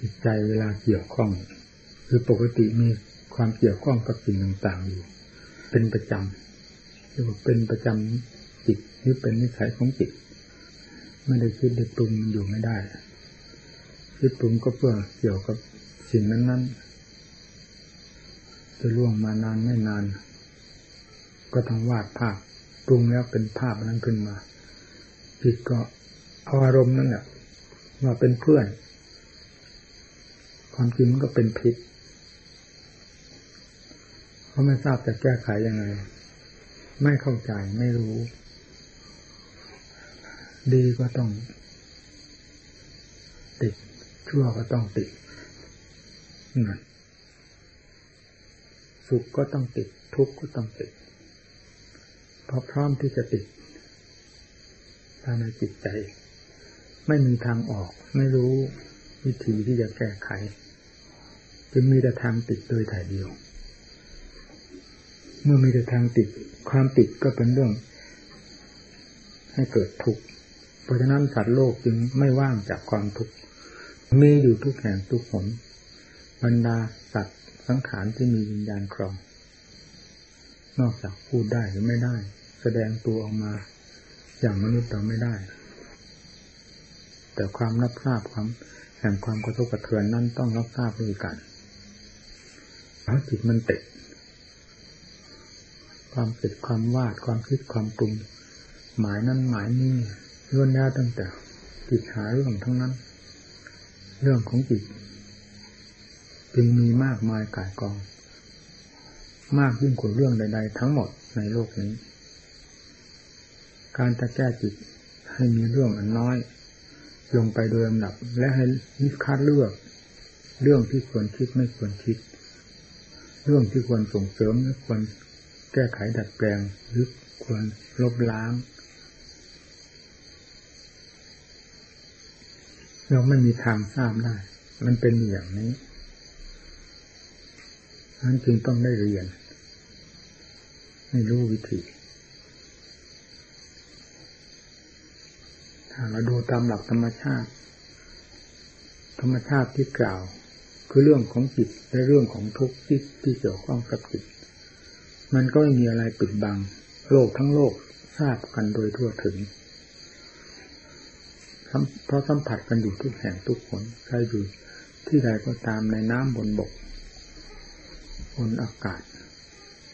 จิตใจเวลาเกี่ยวข้อง คือปกติมีความเกี่ยวข้องกับสิ่งต่างๆอยู่ เป็นประจำเรียกว่าเป็นประจำจิตหรือเป็นนิสัยของจิตไม่ได้คิดได้ปรุงอยู่ไม่ได้ คิดปรุงก็เพื่อเกี่ยวกับสิ่งนั้นๆจะล่วงมานานไม่นาน ก็ต้องวาดภาพปรุงแล้วเป็นภาพนั้นขึ้นมาจิตก็เอาอารมณ์นั่นแหละว่าเป็นเพื่อน ความจริงมันก็เป็นพิษเขาไม่ทราบจะแก้ไขยังไง ไม่เข้าใจไม่รู้ ดีก็ต้อง ติด ชั่วก็ต้องติดนั่นสุขก็ต้องติด ทุกข์ก็ต้องติดเพราะพร้อมที่จะติดภายในจิตใจ ไม่มีทางออก ไม่รู้ วิธีที่จะแก้ไข จึงมีแต่ทางติดโดยถ่ายเดียว เมื่อมีแต่ทางติด ความติดก็เป็นเรื่อง ให้เกิดทุกข์เพราะฉะนั้นสัตว์โลกจึงไม่ว่างจากความทุกข์มีอยู่ทุกแห่งทุกหนบรรดาสัตว์สังขารที่มีวิญญาณครอง นอกจากพูดได้หรือไม่ได้ แสดงตัวออกมา อย่างมนุษย์เราไม่ได้ แต่ความรับทราบความแห่งความกระทบกระเทือนนั้นต้องรับทราบด้วยกันเพราะจิตมันติด ความติดความวาดความคิดความปรุง หมายนั้นหมายนี้ล้วนแล้วตั้งแต่จิตหาเรื่องทั้งนั้น เรื่องของจิตจึงมีมากมายกายกอง มากยิ่งกว่าเรื่องใด ๆ ทั้งหมดในโลกนี้ การจะแก้จิตให้มีเรื่องอันน้อย ลงไปโดยลำดับ และให้นิคัดเลือก เรื่องที่ควรคิดไม่ควรคิด เรื่องที่ควรส่งเสริมไม่ควรแก้ไขดัดแปลงหรือควรลบล้าง เราไม่มีทางทราบได้ มันเป็นอย่างนี้นั้นจึงต้องได้เรียน ให้รู้วิธีถ้า เราดูตามหลักธรรมชาติ ธรรมชาติที่กล่าว คือเรื่องของจิตและเรื่องของทุกข์ที่ที่เกี่ยวข้องกับจิต มันก็ไม่มีอะไรปิดบัง โลกทั้งโลกทราบกันโดยทั่วถึงเพราะสัมผัสกันอยู่ทุกแห่งทุกคนใครอยู่ที่ใดก็ตามในน้ำบนบก บนอากาศ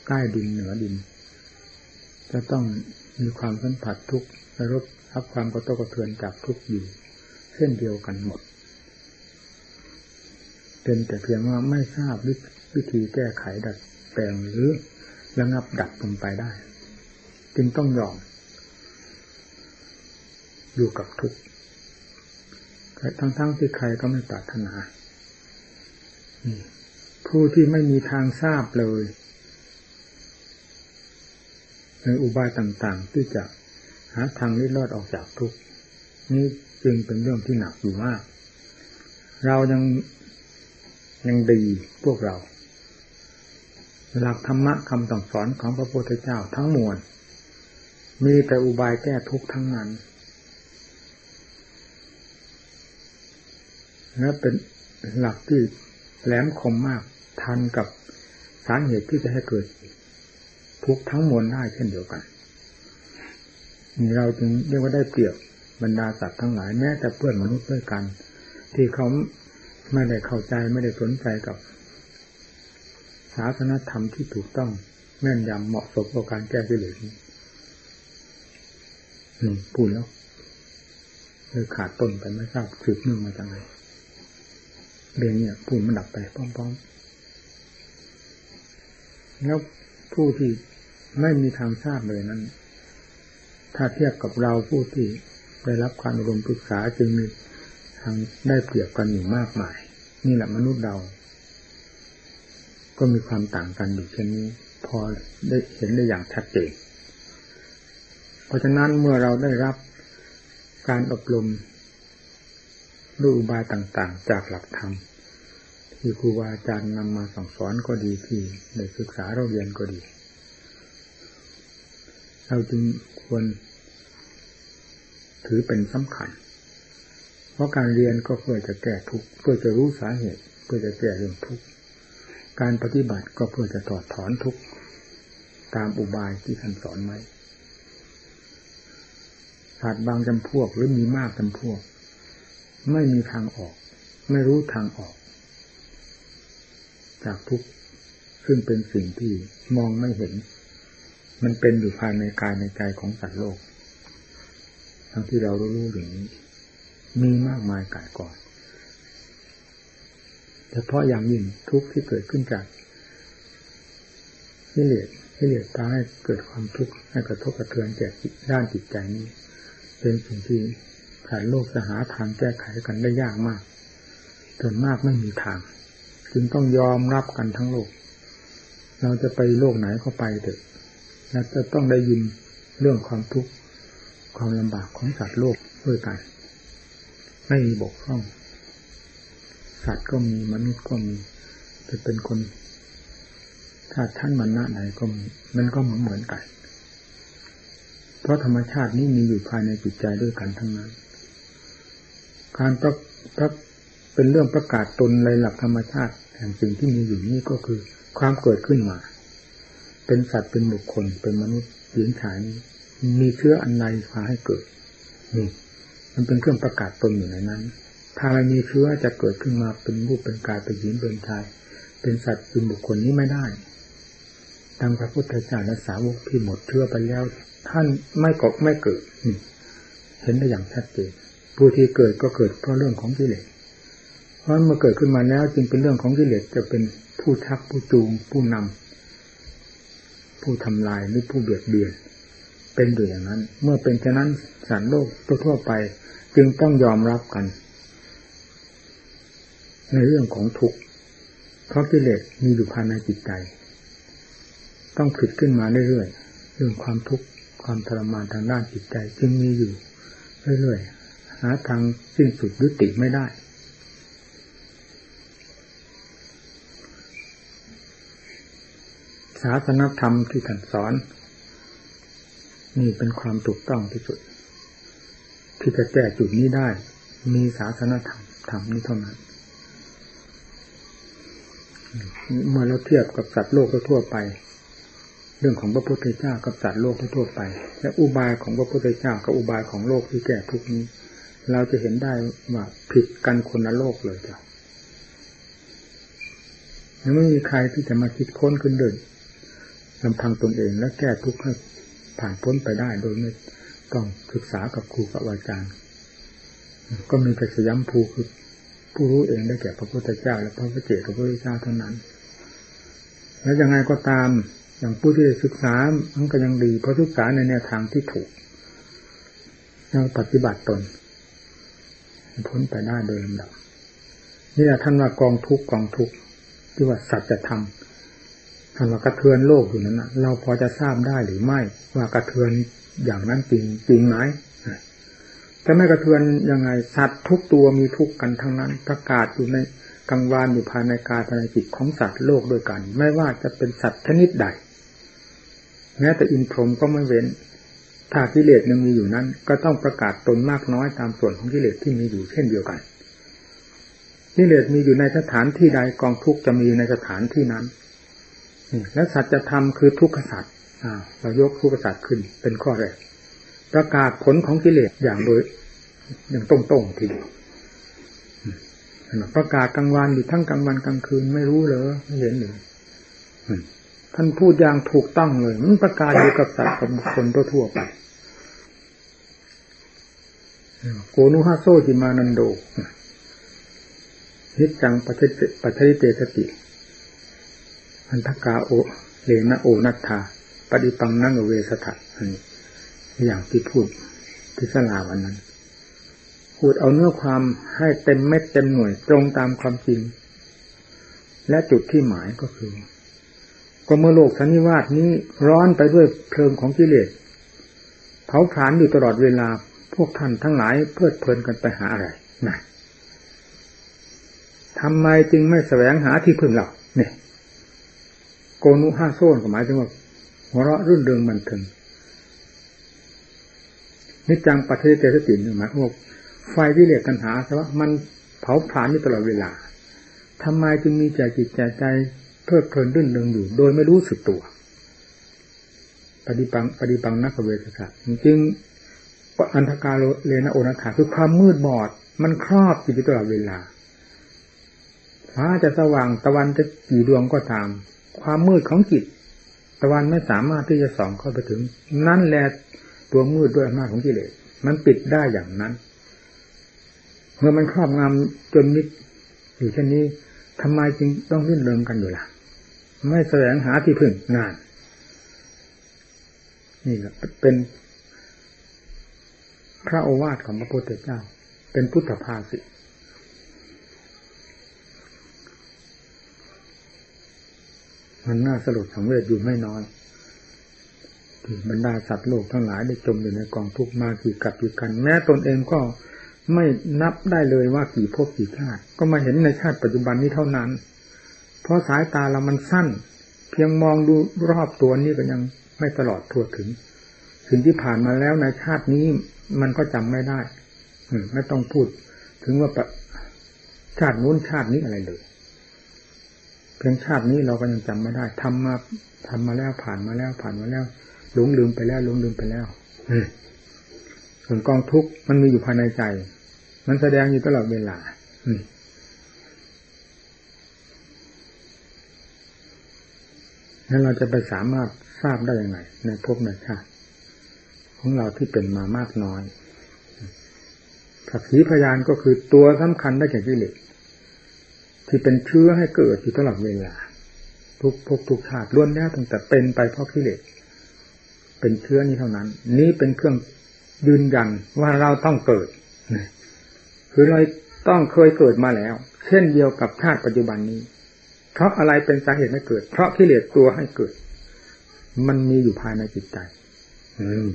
ใกล้ดินเหนือดิน จะต้องมีความสัมผัสทุกรสรับ ความกระทบกระเทือนจากทุกอยู่เช่นเดียวกันหมด เป็นแต่เพียงว่าไม่ทราบวิธีแก้ไขดัดแปลงหรือระงับดับลงไปได้ จึงต้องยอมอยู่กับทุกข์ทั้งๆทที่ใครก็ไม่ปรารถนาผู้ที่ไม่มีทางทราบเลยในอุบายต่าง ๆ ที่จะ หาทางนี้รอดออกจากทุกข์นี่จึงเป็นเรื่องที่หนักอยู่มาก เรายังยังดีพวกเรา หลักธรรมะคำสั่งสอนของพระพุทธเจ้าทั้งมวล มีแต่อุบายแก้ทุกข์ทั้งนั้น และเป็นหลักที่แหลมคมมากทันกับสาเหตุที่จะให้เกิดทุกข์ทั้งมวลได้เช่นเดียวกัน เราจึงเรียกว่าได้เปรียบบรรดาสัตว์ทั้งหลายแม้แต่เพื่อนมนุษย์ด้วยกัน ที่เขาไม่ได้เข้าใจไม่ได้สนใจกับศาสนธรรมที่ถูกต้องแม่นยำเหมาะสมกับการแก้กิเลสนี้นี่พูดแล้วเลยขาดต้นไปไม่ทราบสืบเนื่องมาจากไหนเรียนเนี่ยพูดมันดับไปพร้อมๆแล้วผู้ที่ไม่มีทางทราบเลยนั้น ถ้าเทียบกับเราผู้ที่ได้รับการอบรมปรึกษาจึงมีทางได้เปรียบกันอยู่มากมาย นี่แหละมนุษย์เรา ก็มีความต่างกันอยู่เช่นนี้พอได้เห็นได้อย่างชัดเจนเพราะฉะนั้นเมื่อเราได้รับการอบรมด้วยอุบายต่างๆ จากหลักธรรม ที่ครูบาอาจารย์นำมาสั่งสอนก็ดีที่ได้ศึกษาเราเรียนก็ดี เราจึงควรถือเป็นสำคัญ เพราะการเรียนก็เพื่อจะแก้ทุกเพื่อจะรู้สาเหตุ เพื่อจะแก้เรื่องทุกการปฏิบัติก็เพื่อจะถอดถอนทุกตามอุบายที่ท่านสอนไว้ศาสตร์บางจำพวกหรือมีมากจำพวก ไม่มีทางออก ไม่รู้ทางออก จากทุกซึ่งเป็นสิ่งที่มองไม่เห็น มันเป็นอยู่ภายในกายในใจของสัตว์โลก ทั้งที่เรารู้อย่างนี้ มีมากมายกายก่อนเฉพาะอย่างยิ่งทุกข์ที่เกิดขึ้นจากกิเลสกิเลสพาให้เกิดความทุกข์ให้กระทบกระเทือนแก่ด้านจิตใจนี้ เป็นสิ่งที่สัตว์โลกจะหาทางแก้ไขกันได้ยากมากจนมากไม่มีทาง จึงต้องยอมรับกันทั้งโลก เราจะไปโลกไหนก็ไปเถอะ เราจะต้องได้ยินเรื่องความทุกข์ความลำบากของสัตว์โลกด้วยกัน ไม่มีบกพร่อง สัตว์ก็มีมนุษย์ก็มีจะเป็นคนถ้าท่านมันหน้าไหนก็มีมันก็เหมือนเหมือนกัน เพราะธรรมชาตินี้มีอยู่ภายในจิตใจด้วยกันทั้งนั้น การประประเป็นเรื่องประกาศตนในหลักธรรมชาติแห่งสิ่งที่มีอยู่นี้ก็คือ ความเกิดขึ้นมา เป็นสัตว์เป็นบุคคล เป็นมนุษย์หญิงชายมีเชื้ออันใดพาให้เกิดนี่มันเป็นเครื่องประกาศตนอยู่ในนั้น ถ้าไม่มีเชื้อจะเกิดขึ้นมาเป็นรูปเป็นกายเป็นหญิงเป็นชาย เป็นสัตว์เป็นบุคคลนี้ไม่ได้ดังพระพุทธเจ้าและสาวกที่หมดเชื้อไปแล้ว ท่านไม่กบไม่เกิดนี่เห็นได้อย่างชัดเจนผู้ที่เกิดก็เกิดเพราะเรื่องของกิเลสเพราะเมื่อเกิดขึ้นมาแล้วจึงเป็นเรื่องของกิเลสจะเป็นผู้ชักผู้จูงผู้นำ ผู้ทำลายหรือผู้เบียดเบียน เป็นอยู่อย่างนั้น เมื่อเป็นฉะนั้นสัตว์โลกทั่วไป จึงต้องยอมรับกัน ในเรื่องของทุกข์เพราะกิเลสมีอยู่ภายในจิตใจ ต้องผิดขึ้นมาเรื่อยๆเรื่องความทุกข์ความทรมานทางด้านจิตใจ จึงมีอยู่เรื่อยๆหาทางสิ้นสุดยุติไม่ได้ ศาสนธรรมที่ท่านสอน นี่เป็นความถูกต้องที่สุด ที่จะแก้จุดนี้ได้ มีศาสนธรรมธรรมนี้เท่านั้นเมื่อเราเทียบกับสัตว์โลกทั่วไป เรื่องของพระพุทธเจ้ากับสัตว์โลกทั่วไป และอุบายของพระพุทธเจ้ากับอุบายของโลกที่แก้ทุกนี้ เราจะเห็นได้ว่าผิดกันคนละโลกเลยจ้ะไม่มีใครที่จะมาคิดค้นขึ้นเดิน ลำพังตนเองและแก้ทุกข์ให้ผ่านพ้นไปได้โดยไม่ต้องศึกษากับครูกับอาจารย์ ก็มีแต่สยามภูคือผู้รู้เองได้แก่พระพุทธเจ้า และพระพุทธเจ้าพระพุทธเจ้าเท่านั้น แล้วยังไงก็ตามอย่างผู้ที่ศึกษามันก็ยังดีเพราะศึกษาในแนวทางที่ถูกยังปฏิบัติตน พ้นไปได้โดยลำดับนี่แหละท่านว่ากองทุกกองทุกที่ว่าสัจธรรม ท่านว่ากระเทือนโลกอยู่นั้นนะเราพอจะทราบได้หรือไม่ ว่ากระเทือนอย่างนั้นจริงจริงไหมถ้าไม่กระเทือนยังไงสัตว์ทุกตัวมีทุกกันทั้งนั้น ประกาศอยู่ในกังวานอยู่ภายในกายภายในจิตของสัตว์โลกด้วยกัน ไม่ว่าจะเป็นสัตว์ชนิดใดแม้แต่อินทรมก็ไม่เว้น ถ้ากิเลสยังมีอยู่นั้น ก็ต้องประกาศตนมากน้อยตามส่วนของกิเลสที่มีอยู่เช่นเดียวกันกิเลสมีอยู่ในสถานที่ใดกองทุกจะมีในสถานที่นั้น และสัจธรรมคือทุกขสัจเรายกทุกขสัจขึ้นเป็นข้อแรกประกาศผลของกิเลสอย่างโดยอย่างตรงๆทีประกาศกลางวันอยู่ทั้งกลางวันกลางคืนไม่รู้เลยไม่เห็นเลยท่านพูดอย่างถูกต้องเลย มันประกาศอยู่กับสัตว์กับคนทั่วไปโกนุฮาโซจิมานันโดฮิจังปัจเจเตสติ อันทกาโอเลนะโอนัตถาปฏิปังนังเวสถัดอันนี้อย่างที่พูดที่สลาวันนั้นพูดเอาเนื้อความให้เต็มเม็ดเต็มหน่วยตรงตามความจริง และจุดที่หมายก็คือ ก็เมื่อโลกสันนิวาสนี้ร้อนไปด้วยเพลิงของกิเลสเผาผลาญอยู่ตลอดเวลาพวกท่านทั้งหลายเพลิดเพลินกันไปหาอะไรนะทำไมจึงไม่แสวงหาที่พึ่งเราเนี่ย โกนุห้าโซนก็หมายถึงว่าหัวเราะรื่นเริงมันถึงนิจังปัจเจเตสติหนึ่งหมายว่าไฟวิเลกตัณหาแต่ว่ามันเผาผลาญอยู่ตลอดเวลาทำไมจึงมีใจจิตใจใจเพลิดเพลินรื่นเริงอยู่ โดยไม่รู้สึกตัว ปฏิปังปฏิปังนักเวทศาสตร์จึงอันธกาโรเลนะโอนาถาคือความมืดบอด มันครอบจิตตลอดเวลาฟ้าจะสว่างตะวันจะกี่ดวงก็ตาม ความมืดของจิต ตะวันไม่สามารถที่จะส่องเข้าไปถึง นั่นแหละตัวมืดด้วยอำนาจของกิเลสมันปิดได้อย่างนั้น เมื่อมันครอบงำจนมิดอยู่เช่นนี้ทำไมจึงต้องรื่นเริงกันอยู่ล่ะ ไม่แสวงหาที่พึ่งงาน นี่แหละเป็นพระโอวาทของพระพุทธเจ้า เป็นพุทธภาษิต มันน่าสลดสังเวชอยู่ไม่น้อยที่บรรดาสัตว์โลกทั้งหลายได้จมอยู่ในกองทุกข์มากี่กับกี่กัน แม้ตนเองก็ไม่นับได้เลยว่ากี่ภพกี่ชาติ ก็มาเห็นในชาติปัจจุบันนี้เท่านั้น เพราะสายตาเรามันสั้น เพียงมองดูรอบตัวนี้ก็ยังไม่ตลอดทั่วถึงสิ่งที่ผ่านมาแล้วในชาตินี้มันก็จำไม่ได้ไม่ต้องพูด ถึงว่าชาตินู้นชาตินี้อะไรเลย พียงชาตินี้เราก็ยังจำไม่ได้ทำมาทำมาแล้วผ่านมาแล้วผ่านมาแล้วหลงลืมไปแล้วหลงลืมไปแล้วส่วนกองทุกข์มันมีอยู่ภายในใจ มันแสดงอยู่ตลอดเวลาแล้วเราจะไปสามารถทราบได้ยังไงในภพในชาติของเราที่เป็นมามากน้อยสักขีพยานก็คือตัวสำคัญได้แก่กิเลส ที่เป็นเชื้อให้เกิดอยู่ตลอดเวลาทุกภพทุกชาติล้วนแล้วตั้งแต่เป็นไปเพราะกิเลสเป็นเชื้อนี้เท่านั้น นี้เป็นเครื่องยืนยันว่าเราต้องเกิดคือเราต้องเคยเกิดมาแล้ว เช่นเดียวกับชาติปัจจุบันนี้ เพราะอะไรเป็นสาเหตุให้เกิด เพราะกิเลสตัวให้เกิด มันมีอยู่ภายในจิตใจ อืม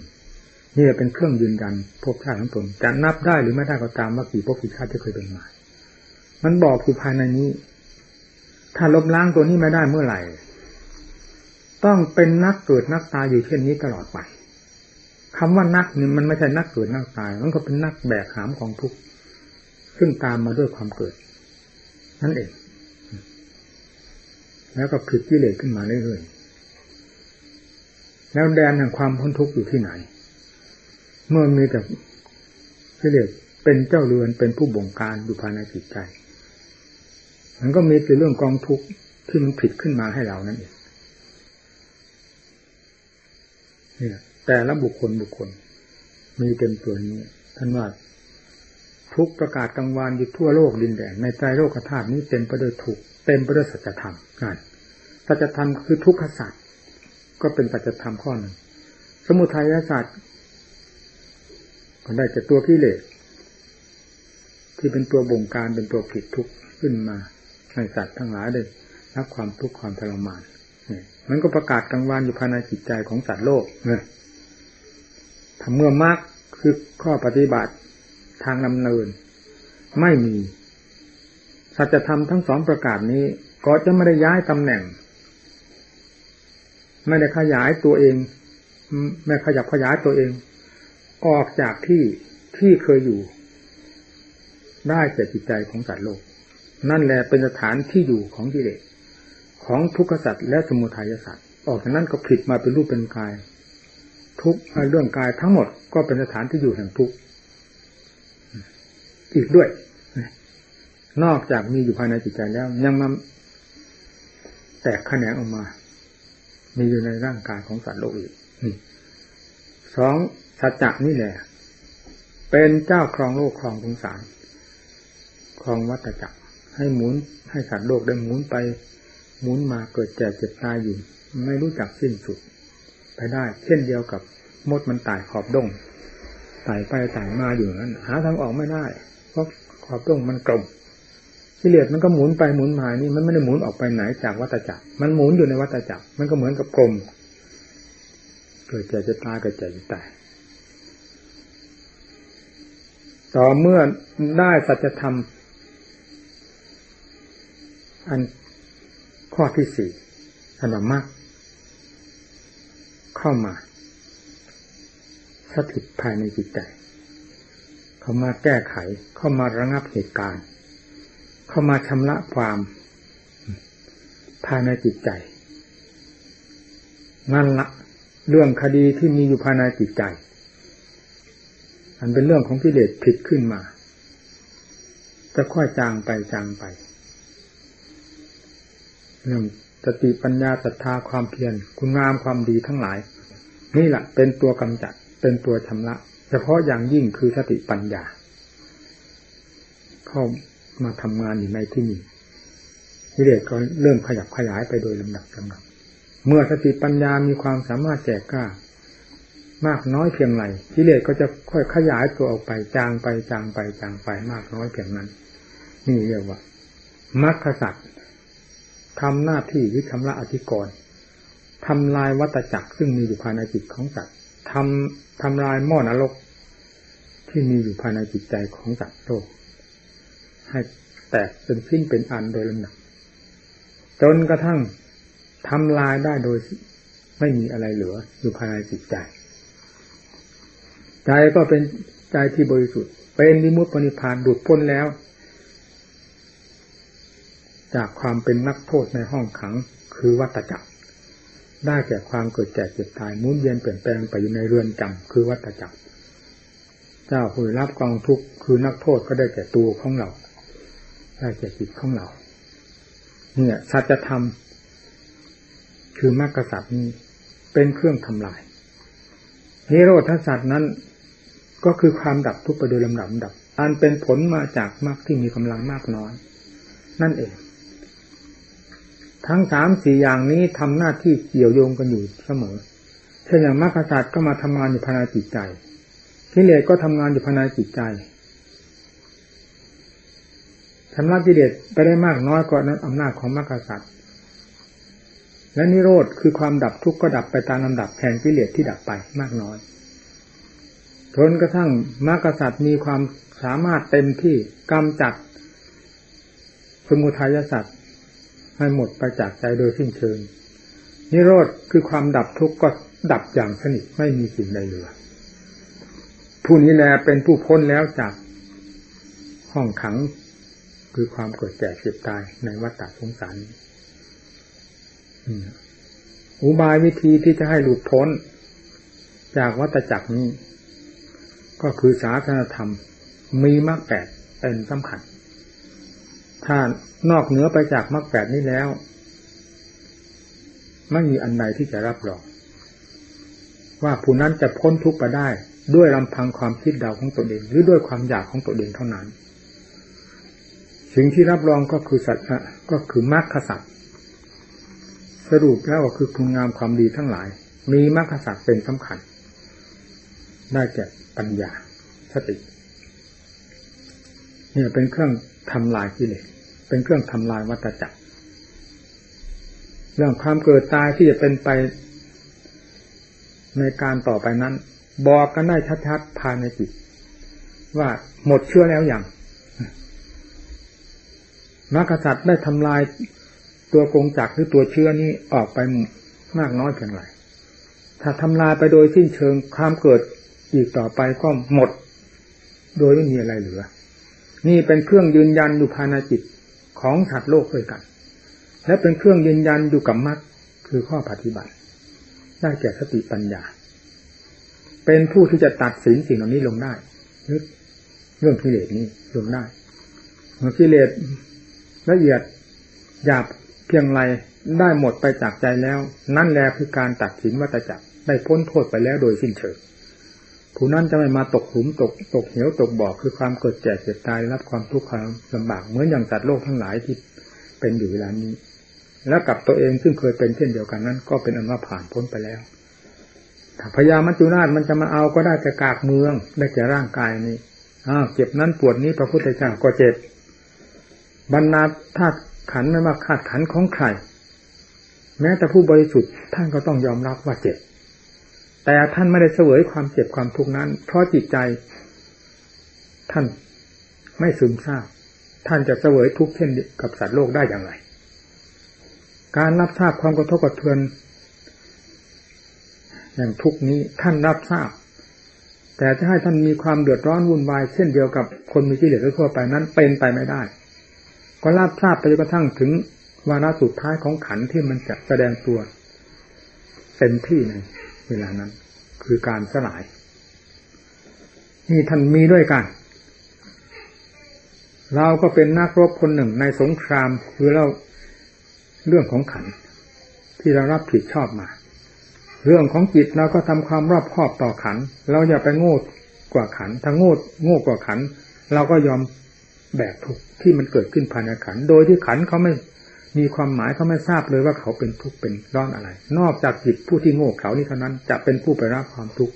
นี่เป็นเครื่องยืนยันภพชาติของตนจะนับได้หรือไม่ได้ก็ตามว่ากี่ภพกี่ชาติที่เคยเป็นมา มันบอกอยู่ภายในนี้ ถ้าลบล้างตัวนี้ไม่ได้เมื่อไหร่ ต้องเป็นนักเกิดนักตายอยู่เช่นนี้ตลอดไปคำว่านักนี่มันไม่ใช่นักเกิดนักตาย มันก็เป็นนักแบกหามของทุกข์ซึ่งตามมาด้วยความเกิด นั่นเอง แล้วก็ผิดกิเลสขึ้นมาเรื่อยๆแล้วแดนแห่งความพ้นทุกข์อยู่ที่ไหน เมื่อมีแต่กิเลสเป็นเจ้าเรือนเป็นผู้บงการอยู่ภายในจิตใจ มันก็มีแต่เรื่องกองทุกข์ที่มันผิดขึ้นมาให้เรานั่นเองเนี่ยแต่ละบุคคลบุคคล มีเต็มตัวนี้ ท่านว่าทุกประกาศกลางวานอยู่ทั่วโลกดินแดนในใจโลกธาตุนี้เต็มไปด้วยทุกเต็มไปด้วยสัจธรรมนั่นสัจธรรมคือทุกขศาสตร์ก็เป็นสัจธรรมข้อหนึ่ง สมุทัยศาสตร์ก็ได้แต่ตัวกิเลสที่เป็นตัวบงการเป็นตัวผิดทุกข์ขึ้นมา ให้สัตว์ทั้งหลายได้รับความทุกข์ความทรมานมันก็ประกาศกลางวันอยู่ภายในจิตใจของสัตว์โลกเนี่ยถ้าเมื่อมากคือข้อปฏิบัติทางดำเนิน ไม่มี สัจธรรมทั้งสองประกาศนี้ ก็จะไม่ได้ย้ายตำแหน่ง ไม่ได้ขยายตัวเอง ไม่ขยับขยายตัวเอง ออกจากที่ที่เคยอยู่ ได้แก่จิตใจของสัตว์โลก นั่นแหละเป็นสถานที่อยู่ของกิเลสของทุกขสัตว์และสมุทัยสัตว์ออกจากนั้นก็ผิดมาเป็นรูปเป็นกาย ทุกเรื่องกายทั้งหมดก็เป็นสถานที่อยู่แห่งทุกอีกด้วย นอกจากมีอยู่ภายในจิตใจแล้ว ยังมาแตกแขนงออกมา มีอยู่ในร่างกายของสัตว์โลกอีกสองสัจจะนี่แหละ เป็นเจ้าครองโลกครองสงสารครองวัฏจักร ให้หมุนให้สัตว์โลกได้หมุนไป หมุนมาเกิดแก่เจ็บตายอยู่ ไม่รู้จักสิ้นสุด ไปได้ เช่นเดียวกับมดมันตายขอบดงไต่ไปไต่มาอยู่นั้นหาทางออกไม่ได้ เพราะขอบดงมันกลมกิเลสมันก็หมุนไปหมุนมานี่มันไม่ได้หมุนออกไปไหนจากวัฏจักร มันหมุนอยู่ในวัฏจักร มันก็เหมือนกับกลม เกิดแก่จะตายเกิดแก่จะตายต่อเมื่อได้สัจธรรม อันข้อที่สี่อันว่ามากเข้ามาสถิตภายในจิตใจ เข้ามาแก้ไข เข้ามาระงับเหตุการณ์ เข้ามาชำระความ ภายในจิตใจ นั่นละเรื่องคดีที่มีอยู่ภายในจิตใจ อันเป็นเรื่องของกิเลสผิดขึ้นมา จะค่อยจางไปจางไป เรื่องสติปัญญาศรัทธาความเพียรคุณงามความดีทั้งหลาย นี่แหละเป็นตัวกำจัดเป็นตัวชำระ เฉพาะอย่างยิ่งคือสติปัญญา เข้ามาทำงานอยู่ในที่นี้กิเลสก็เริ่มขยับขยายไปโดยลำดับลำดับเมื่อสติปัญญามีความสามารถแจกกล้ามากน้อยเพียงไรกิเลสก็จะค่อยขยายตัวออกไปจางไปจางไปจางไปมากน้อยเพียงนั้น นี่เรียกว่ามรรคสัตว์ ทำหน้าที่วิชำระอธิกรณ์ทำลายวัตจักรซึ่งมีอยู่ภายในจิตของสัตว์ทำทำลายหม้อนรกที่มีอยู่ภายในจิตใจของสัตว์โลกให้แตกเป็นสิ้นเป็นอันโดยลำดับจนกระทั่งทำลายได้โดยไม่มีอะไรเหลืออยู่ภายในจิตใจ ใจก็เป็นใจที่บริสุทธิ์เป็นวิมุตติปณิพานดุดพ้นแล้ว จากความเป็นนักโทษในห้องขังคือวัตจักร ได้แก่ความเกิดแก่เจ็บตายมุนเวียนเปลี่ยนแปลงไปอยู่ในเรือนจำคือวัตจักร เจ้าผู้รับกองทุกข์คือนักโทษก็ได้แก่ตัวของเรา ได้แก่จิตของเรา เนี่ยสัจธรรมคือมรรคสัตว์นี้เป็นเครื่องทำลายนิโรธสัตว์นั้น ก็คือความดับทุกข์ไปโดยลำดับดับ อันเป็นผลมาจากมรรคที่มีกำลังมากน้อย นั่นเอง ทั้งสามสี่อย่างนี้ทำหน้าที่เกี่ยวโยงกันอยู่เสมอ เช่นอย่างมรรคศาสตร์ก็มาทำงานอยู่ภายในจิตใจกิเลสก็ทำงานอยู่ภายในจิตใจชำระกิเลสไปได้มากน้อยกว่านั้นอำนาจของมรรคศาสตร์และนิโรธคือความดับทุกข์ก็ดับไปตามลำดับแห่งกิเลสที่ดับไปมากน้อยจนกระทั่งมรรคศาสตร์มีความสามารถเต็มที่กำจัดสมุทัยศาสตร์ ให้หมดไปจากใจโดยสิ้นเชิงนิโรธคือความดับทุกข์ก็ดับอย่างสนิทไม่มีสิ่งใดเหลือผู้นี้แลเป็นผู้พ้นแล้วจากห้องขังคือความเกิดแก่เจ็บตายในวัฏฏะสงสารอุบายวิธีที่จะให้หลุดพ้น จากวัฏจักรนี้ ก็คือศาสนธรรม มีมรรคแปดเป็นสำคัญ ถ้านอกเหนือไปจากมรรคแปดนี้แล้ว ไม่มีอันใดที่จะรับรองว่าผู้นั้นจะพ้นทุกข์ไปได้ ด้วยลำพังความคิดเดาของตนเอง หรือด้วยความอยากของตนเองเท่านั้น สิ่งที่รับรองก็คือสัตว์ก็คือมรรคสัตว์สรุปแล้วก็คือคุณงามความดีทั้งหลาย มีมรรคสัตว์เป็นสำคัญ ได้แก่ปัญญาสติเนี่ยเป็นเครื่อง ทำลายกิเลสเป็นเครื่องทำลายวัฏจักร เรื่องความเกิดตายที่จะเป็นไปในการต่อไปนั้น บอกกันได้ชัดๆภายในจิต ว่าหมดเชื่อแล้วอย่างมรรคสัตว์ได้ทำลายตัวกงจักรหรือตัวเชื้อนี้ออกไปมากน้อยเพียงไรถ้าทำลายไปโดยสิ้นเชิงความเกิดอีกต่อไปก็หมด โดยไม่มีอะไรเหลือ นี่เป็นเครื่องยืนยันอยู่ภายในจิตของสัตว์โลกด้วยกัน และเป็นเครื่องยืนยันอยู่กับมรรคคือข้อปฏิบัติ ได้แก่สติปัญญา เป็นผู้ที่จะตัดสินสิ่งเหล่านี้ลงได้เรื่องกิเลสนี้ลงได้เมื่อกิเลสละเอียดหยาบเพียงไรได้หมดไปจากใจแล้ว นั่นแหละคือการตัดสินวัตจักรได้พ้นโทษไปแล้วโดยสิ้นเชิง ผู้นั้นจะไม่มาตกหลุมตกตกเหวตกบ่อคือความเกิดแก่เจ็บตายรับความทุกข์ความลำบากเหมือนอย่างสัตว์โลกทั้งหลายที่เป็นอยู่เวลานี้ แล้วกับตัวเองซึ่งเคยเป็นเช่นเดียวกันนั้น ก็เป็นอันว่าผ่านพ้นไปแล้วถ้าพญามัจจุราชมันจะมาเอาก็ได้แต่กากเมือง ได้แต่ร่างกายนี้อ้าวเจ็บนั้นปวดนี้พระพุทธเจ้าก็เจ็บบรรณาธาตุขันไม่ว่าขาดขันของใคร แม้แต่ผู้บริสุทธิ์ท่านก็ต้องยอมรับว่าเจ็บ แต่ท่านไม่ได้เสวยความเจ็บความทุกข์นั้น เพราะจิตใจ ท่านไม่ซึมซาบท่านจะเสวยทุกข์เช่นกับสัตว์โลกได้อย่างไร การรับทราบความกระทบกระเทือน อย่างทุกนี้ท่านรับทราบ แต่จะให้ท่านมีความเดือดร้อนวุ่นวายเช่นเดียวกับคนมีกิเลสทั่วไปนั้นเป็นไปไม่ได้ ก็ราบทราบไปจนกระทั่งถึงวาระสุดท้ายของขันที่มันจะแสดงตัวเต็มที่ใน เวลานั้น คือการสลาย นี่ท่านมีด้วยกัน เราก็เป็นนักรบคนหนึ่งในสงครามคือเราเรื่องของขัน ที่เรารับผิดชอบมา เรื่องของจิตเราก็ทำความรอบคอบต่อขัน เราอย่าไปโง่กว่าขันถ้าโง่โง่กว่าขัน เราก็ยอมแบกทุกที่มันเกิดขึ้นภายในขัน โดยที่ขันเขาไม่ มีความหมายเขาไม่ทราบเลยว่าเขาเป็นทุกข์เป็นร้อนอะไร นอกจากจิตผู้ที่โง่เขานี่เท่านั้นจะเป็นผู้ไปรับความทุกข์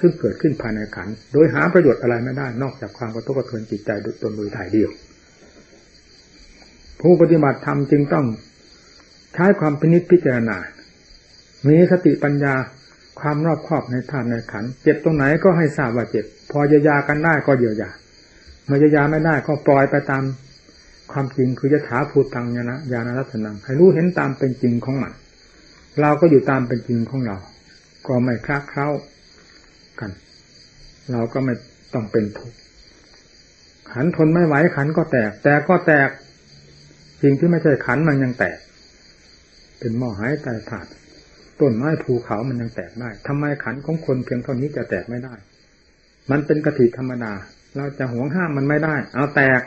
ซึ่งเกิดขึ้นภายในขัน โดยหาประโยชน์อะไรไม่ได้ นอกจากความกระทบกระเทือนจิตใจตนโดยถ่ายเดียว ผู้ปฏิบัติธรรมจึงต้องใช้ความพินิจพิจารณา มีสติปัญญาความรอบครอบในธาตุในขัน เจ็บตรงไหนก็ให้ทราบว่าเจ็บ พอเยียวยากันได้ก็เยียวยาเมื่อเยียวยาไม่ได้ก็ปล่อยไปตาม ความจริงคือยถาภูตังยนะญาณรัตนังให้รู้เห็นตามเป็นจริงของมัน เราก็อยู่ตามเป็นจริงของเรา ก็ไม่คลาดเคล้ากัน เราก็ไม่ต้องเป็นทุกข์ขันทนไม่ไหวขันก็แตก แต่ก็แตกสิ่งที่ไม่ใช่ขันมันยังแตก เป็นหม้อหายใจถาดต้นไม้ภูเขามันยังแตกได้ทำไมขันของคนเพียงเท่านี้จะแตกไม่ได้ มันเป็นกติธรรมดา เราจะหวงห้ามมันไม่ได้ เอาแตก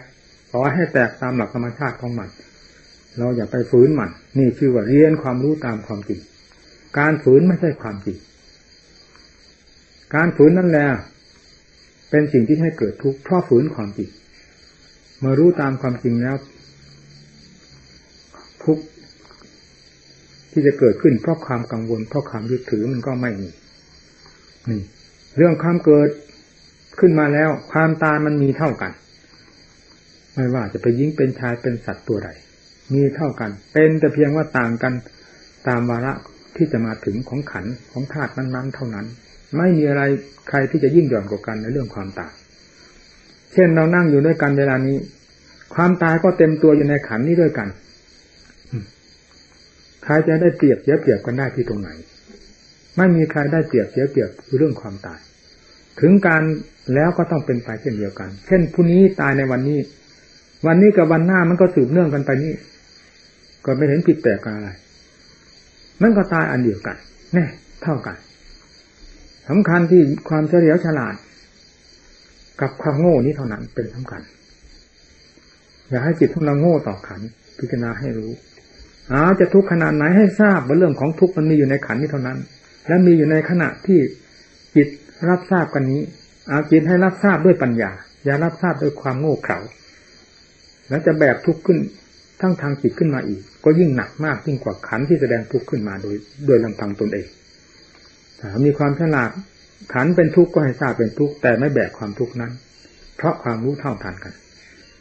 ขอให้แตกตามหลักธรรมชาติของมัน เราอย่าไปฝืนมัน นี่ชื่อว่าเรียนความรู้ตามความจริง การฝืนไม่ใช่ความจริง การฝืนนั่นแหละเป็นสิ่งที่ให้เกิดทุกข์เพราะฝืนความจริง เมื่อรู้ตามความจริงแล้วทุกข์ที่จะเกิดขึ้นเพราะความกังวล เพราะความยึดถือมันก็ไม่มีนี่เรื่องความเกิดขึ้นมาแล้ว ความตายมันมีเท่ากัน ไม่ว่าจะไปยิงเป็นชายเป็นสัตว์ตัวใดมีเท่ากัน เป็นแต่เพียงว่าต่างกันตามวาระที่จะมาถึงของขันของธาตุนั้นๆ เท่านั้น ไม่มีอะไรใครที่จะยิ่งหย่อนกว่ากันในเรื่องความตายเช่นเรานั่งอยู่ด้วยกันเวลานี้ ความตายก็เต็มตัวอยู่ในขันนี้ด้วยกันใครจะได้เปรียบเสียเปรียบกันได้ที่ตรงไหน ไม่มีใครได้เปรียบเสียเปรียบเรื่องความตาย ถึงการแล้วก็ต้องเป็นไปเช่นเดียวกัน เช่นผู้นี้ตายในวันนี้ วันนี้กับวันหน้ามันก็สืบเนื่องกันไปนี่ ก็ไม่เห็นผิดแปลกอะไร มันก็ตายอันเดียวกันแน่เท่ากันสำคัญที่ความเฉลียวฉลาด กับความโง่นี้เท่านั้นเป็นสำคัญ อย่าให้จิตของเราโง่ต่อขัน พิจารณาให้รู้อาจะทุกข์ขนาดไหนให้ทราบว่าเรื่องของทุกข์มันมีอยู่ในขันนี้เท่านั้น และมีอยู่ในขณะที่จิตรับทราบกันนี้เอาจิตให้รับทราบด้วยปัญญา อย่ารับทราบด้วยความโง่เขลา แล้วจะแบกทุกข์ขึ้นทั้งทางจิตขึ้นมาอีก ก็ยิ่งหนักมากยิ่งกว่าขันที่แสดงทุกข์ขึ้นมาโดย โดยลำพังตนเองถ้ามีความฉลาดขันเป็นทุกข์ก็ให้ทราบเป็นทุกข์แต่ไม่แบกความทุกข์นั้น เพราะความรู้เท่าทันกัน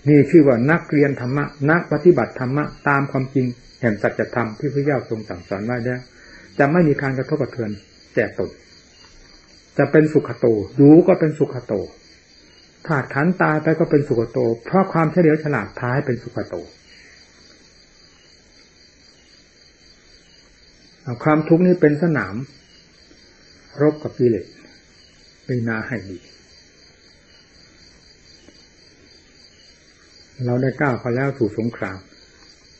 นี่ชื่อว่านักเรียนธรรมะนักปฏิบัติธรรมะตามความจริงแห่งสัจธรรมที่พระเจ้าทรงสั่งสอนไว้แล้วจะไม่มีการกระทบกระเทือนแก่ตนจะเป็นสุขโตรู้ก็เป็นสุขโต ถาดขันตายไปก็เป็นสุขโต เพราะความเฉลียวฉลาดท้ายเป็นสุขโตความทุกข์นี้เป็นสนาม รบกับกิเลสเป็นนาให้ดี เราได้ก้าวไปแล้วสู่สงคราม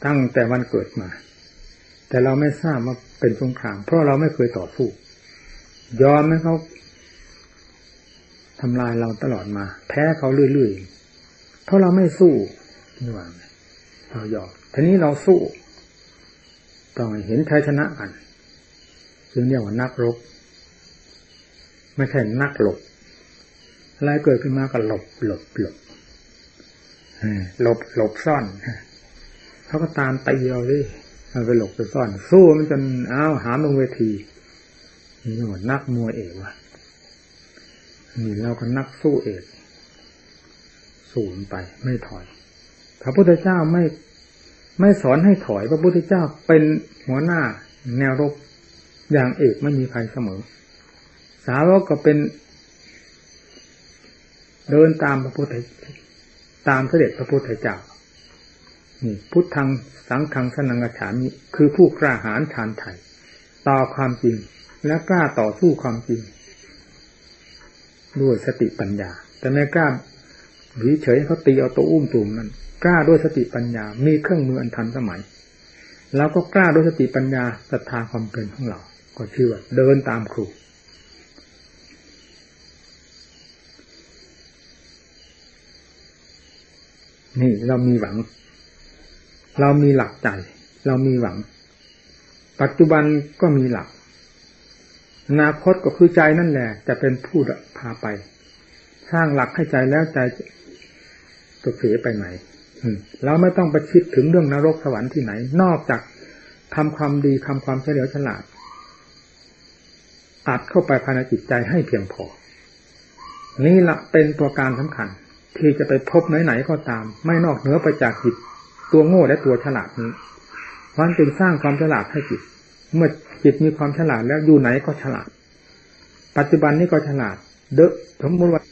ตั้งแต่วันเกิดมา แต่เราไม่ทราบว่าเป็นสงคราม เพราะเราไม่เคยต่อสู้ยอมให้เขา ทำลายเราตลอดมา แพ้เขาเรื่อยๆ เพราะเราไม่สู้นี่ว่าเรายอมทีนี้เราสู้ต้องเห็นชัยชนะกันจึงเรียกว่านักรบ ไม่ใช่นักหลบอะไรเกิดขึ้นมาก็หลบหลบหลบหลบหลบซ่อนเขาก็ตามตีเราดิเอาไปหลบไปซ่อน สู้มันจนอ้าวหามลงเวทีนี่ว่านักมวยเอกว่ะ นี่เราก็นักสู้เอกสูนไปไม่ถอย พระพุทธเจ้าไม่ไม่สอนให้ถอย พระพุทธเจ้าเป็นหัวหน้าแนวรบอย่างเอกไม่มีใครเสมอ สาวกก็เป็น เดินตามพระพุทธตามเสด็จพระพุทธเจ้านี่พุทธังสังขังสนังฉามิคือผู้กล้าหาญทานไถ่ต่อความจริงและกล้าต่อสู้ความจริง ด้วยสติปัญญา แต่ไม่กล้าหวีเฉยเขาตีเอาตัวอุ้มตุ่มนั้นกล้าด้วยสติปัญญา มีเครื่องมืออันทันสมัยเราก็กล้าด้วยสติปัญญาศรัทธาความเป็นของเรา ก็เชื่อเดินตามครู นี่เรามีหวัง เรามีหลักใจ เรามีหวัง ปัจจุบันก็มีหลัก อนาคตก็คือใจนั่นแหละ จะเป็นผู้พาไป สร้างหลักให้ใจแล้วใจจะเสียไปไหนเราไม่ต้องไปคิดถึงเรื่องนรกสวรรค์ที่ไหน นอกจากทำความดีทำความเฉลียวฉลาดอัดเข้าไปภายในจิตใจให้เพียงพอ นี่ละเป็นตัวการสำคัญ ที่จะไปพบไหนๆก็ตาม ไม่นอกเหนือไปจากจิต ตัวโง่และตัวฉลาดนี้เพราะจึงสร้างความฉลาดให้จิต เมื่อจิตมีความฉลาดแล้วอยู่ไหนก็ฉลาด ปัจจุบันนี้ก็ฉลาด เดอะสมมติว่า